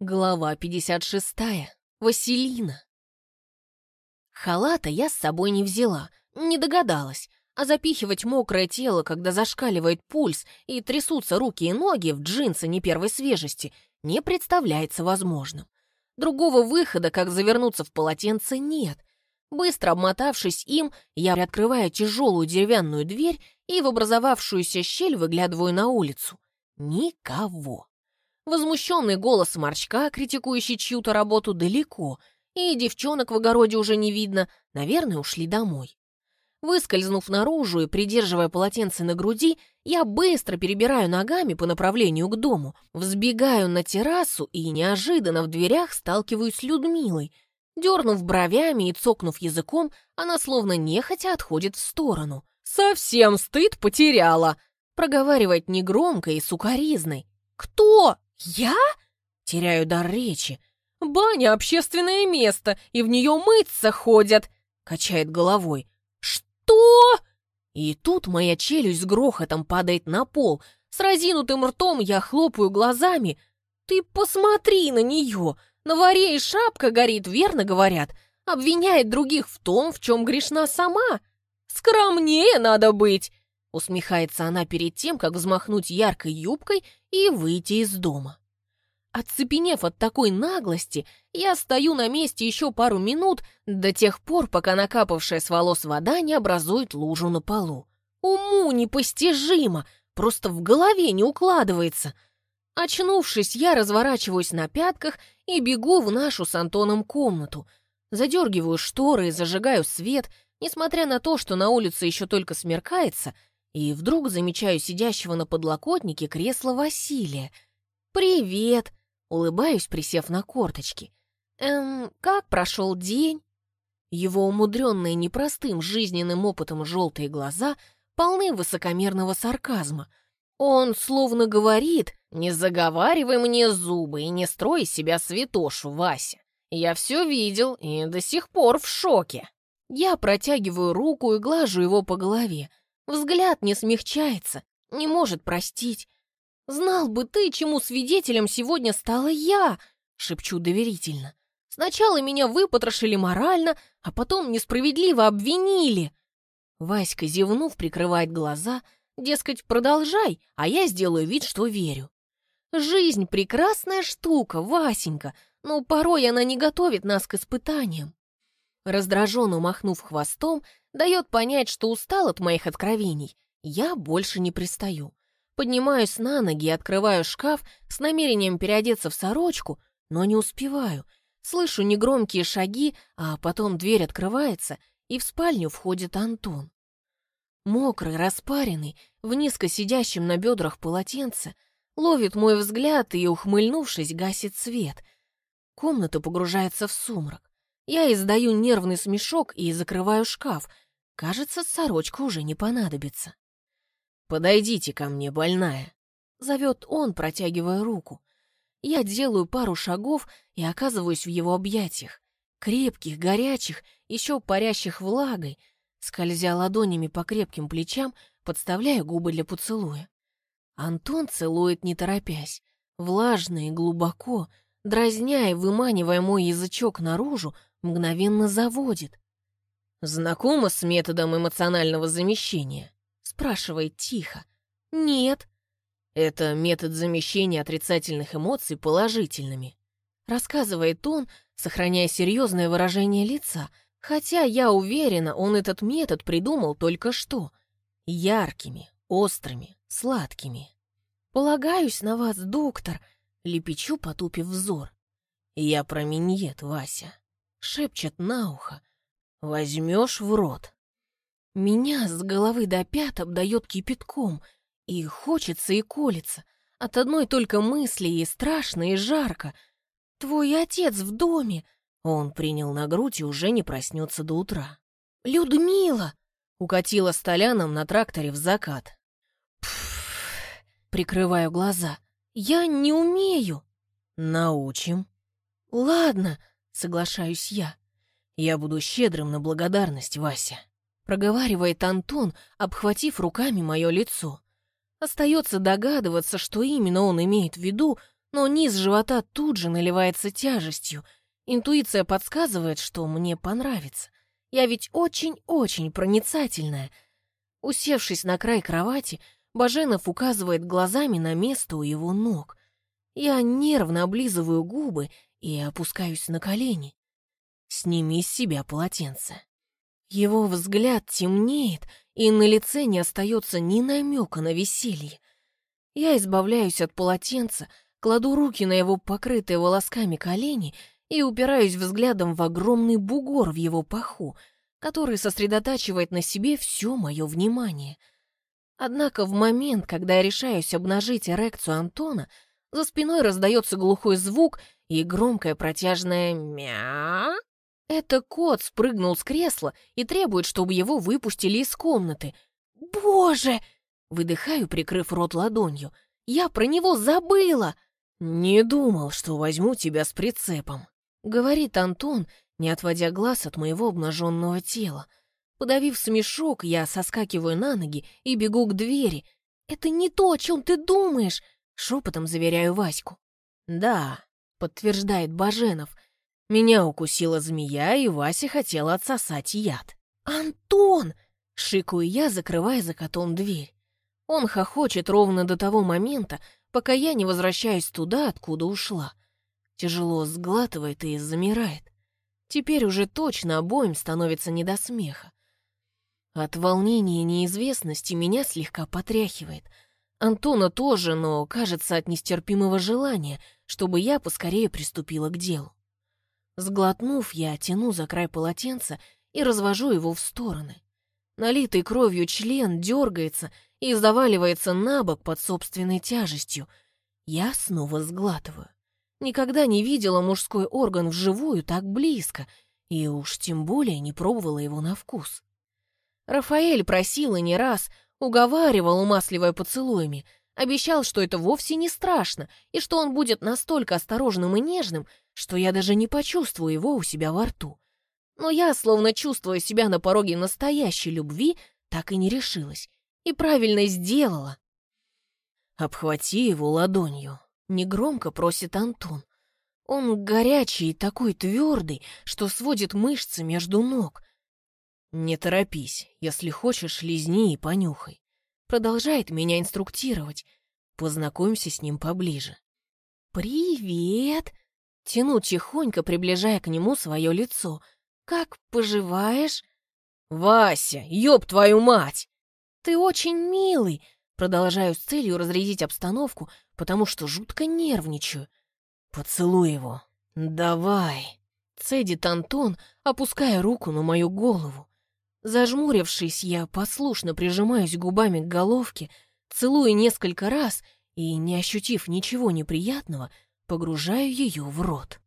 Глава 56. Василина. Халата я с собой не взяла, не догадалась, а запихивать мокрое тело, когда зашкаливает пульс и трясутся руки и ноги в джинсы не первой свежести, не представляется возможным. Другого выхода, как завернуться в полотенце, нет. Быстро обмотавшись им, я приоткрываю тяжелую деревянную дверь и в образовавшуюся щель выглядываю на улицу. Никого. Возмущенный голос Марчка, критикующий чью-то работу, далеко, и девчонок в огороде уже не видно, наверное, ушли домой. Выскользнув наружу и придерживая полотенце на груди, я быстро перебираю ногами по направлению к дому, взбегаю на террасу и неожиданно в дверях сталкиваюсь с Людмилой. Дернув бровями и цокнув языком, она словно нехотя отходит в сторону. «Совсем стыд потеряла!» проговаривает негромко и сукоризной. «Кто?» «Я?» — теряю дар речи. «Баня — общественное место, и в нее мыться ходят!» — качает головой. «Что?» И тут моя челюсть с грохотом падает на пол. С разинутым ртом я хлопаю глазами. «Ты посмотри на нее! На варе и шапка горит, верно говорят? Обвиняет других в том, в чем грешна сама. Скромнее надо быть!» Усмехается она перед тем, как взмахнуть яркой юбкой и выйти из дома. Оцепенев от такой наглости, я стою на месте еще пару минут, до тех пор, пока накапавшая с волос вода не образует лужу на полу. Уму непостижимо, просто в голове не укладывается. Очнувшись, я разворачиваюсь на пятках и бегу в нашу с Антоном комнату. Задергиваю шторы и зажигаю свет, несмотря на то, что на улице еще только смеркается — и вдруг замечаю сидящего на подлокотнике кресла Василия. «Привет!» — улыбаюсь, присев на корточки. «Эм, как прошел день?» Его умудренные непростым жизненным опытом желтые глаза полны высокомерного сарказма. Он словно говорит «Не заговаривай мне зубы и не строй себя святошу, Вася. Я все видел и до сих пор в шоке». Я протягиваю руку и глажу его по голове, Взгляд не смягчается, не может простить. «Знал бы ты, чему свидетелем сегодня стала я!» — шепчу доверительно. «Сначала меня выпотрошили морально, а потом несправедливо обвинили!» Васька, зевнув, прикрывает глаза, дескать, продолжай, а я сделаю вид, что верю. Жизнь — прекрасная штука, Васенька, но порой она не готовит нас к испытаниям. Раздраженно махнув хвостом, дает понять, что устал от моих откровений. Я больше не пристаю. Поднимаюсь на ноги и открываю шкаф с намерением переодеться в сорочку, но не успеваю. Слышу негромкие шаги, а потом дверь открывается, и в спальню входит Антон. Мокрый, распаренный, в низко сидящем на бедрах полотенце, ловит мой взгляд и, ухмыльнувшись, гасит свет. Комната погружается в сумрак. Я издаю нервный смешок и закрываю шкаф. Кажется, сорочка уже не понадобится. «Подойдите ко мне, больная», — зовет он, протягивая руку. Я делаю пару шагов и оказываюсь в его объятиях. Крепких, горячих, еще парящих влагой. Скользя ладонями по крепким плечам, подставляя губы для поцелуя. Антон целует, не торопясь, влажно и глубоко, дразня и выманивая мой язычок наружу, мгновенно заводит. «Знакома с методом эмоционального замещения?» спрашивает тихо. «Нет». «Это метод замещения отрицательных эмоций положительными», рассказывает он, сохраняя серьезное выражение лица, хотя я уверена, он этот метод придумал только что. Яркими, острыми, сладкими. «Полагаюсь на вас, доктор», — лепечу, потупив взор. «Я про миньет, Вася», шепчет на ухо. Возьмешь в рот. Меня с головы до пят обдает кипятком, и хочется и колется. От одной только мысли и страшно, и жарко. Твой отец в доме. Он принял на грудь и уже не проснется до утра. «Людмила!» — укатила столяном на тракторе в закат. Прикрываю глаза. «Я не умею!» «Научим!» «Ладно!» Соглашаюсь я. Я буду щедрым на благодарность, Вася. Проговаривает Антон, обхватив руками мое лицо. Остается догадываться, что именно он имеет в виду, но низ живота тут же наливается тяжестью. Интуиция подсказывает, что мне понравится. Я ведь очень-очень проницательная. Усевшись на край кровати, Баженов указывает глазами на место у его ног. Я нервно облизываю губы и опускаюсь на колени. Сними с себя полотенце. Его взгляд темнеет, и на лице не остается ни намека на веселье. Я избавляюсь от полотенца, кладу руки на его покрытые волосками колени и упираюсь взглядом в огромный бугор в его паху, который сосредотачивает на себе все мое внимание. Однако в момент, когда я решаюсь обнажить эрекцию Антона, за спиной раздается глухой звук и громкое протяжное «мя». Это кот спрыгнул с кресла и требует, чтобы его выпустили из комнаты. «Боже!» — выдыхаю, прикрыв рот ладонью. «Я про него забыла!» «Не думал, что возьму тебя с прицепом», — говорит Антон, не отводя глаз от моего обнаженного тела. Подавив смешок, я соскакиваю на ноги и бегу к двери. «Это не то, о чем ты думаешь!» — шепотом заверяю Ваську. «Да», — подтверждает Баженов, — «меня укусила змея, и Вася хотела отсосать яд». «Антон!» — шикаю я, закрывая за котом дверь. Он хохочет ровно до того момента, пока я не возвращаюсь туда, откуда ушла. Тяжело сглатывает и замирает. Теперь уже точно обоим становится не до смеха. От волнения и неизвестности меня слегка потряхивает. Антона тоже, но, кажется, от нестерпимого желания, чтобы я поскорее приступила к делу. Сглотнув, я тяну за край полотенца и развожу его в стороны. Налитый кровью член дергается и заваливается на бок под собственной тяжестью. Я снова сглатываю. Никогда не видела мужской орган вживую так близко, и уж тем более не пробовала его на вкус. Рафаэль просил и не раз, уговаривал, умасливая поцелуями, обещал, что это вовсе не страшно, и что он будет настолько осторожным и нежным, что я даже не почувствую его у себя во рту. Но я, словно чувствуя себя на пороге настоящей любви, так и не решилась. И правильно сделала. «Обхвати его ладонью», — негромко просит Антон. Он горячий и такой твердый, что сводит мышцы между ног. «Не торопись, если хочешь, лизни и понюхай». Продолжает меня инструктировать. Познакомься с ним поближе. «Привет!» Тяну тихонько, приближая к нему свое лицо. «Как поживаешь?» «Вася, ёб твою мать!» «Ты очень милый!» Продолжаю с целью разрядить обстановку, потому что жутко нервничаю. «Поцелуй его! Давай!» Цедит Антон, опуская руку на мою голову. Зажмурившись, я послушно прижимаюсь губами к головке, целую несколько раз и, не ощутив ничего неприятного, погружаю ее в рот.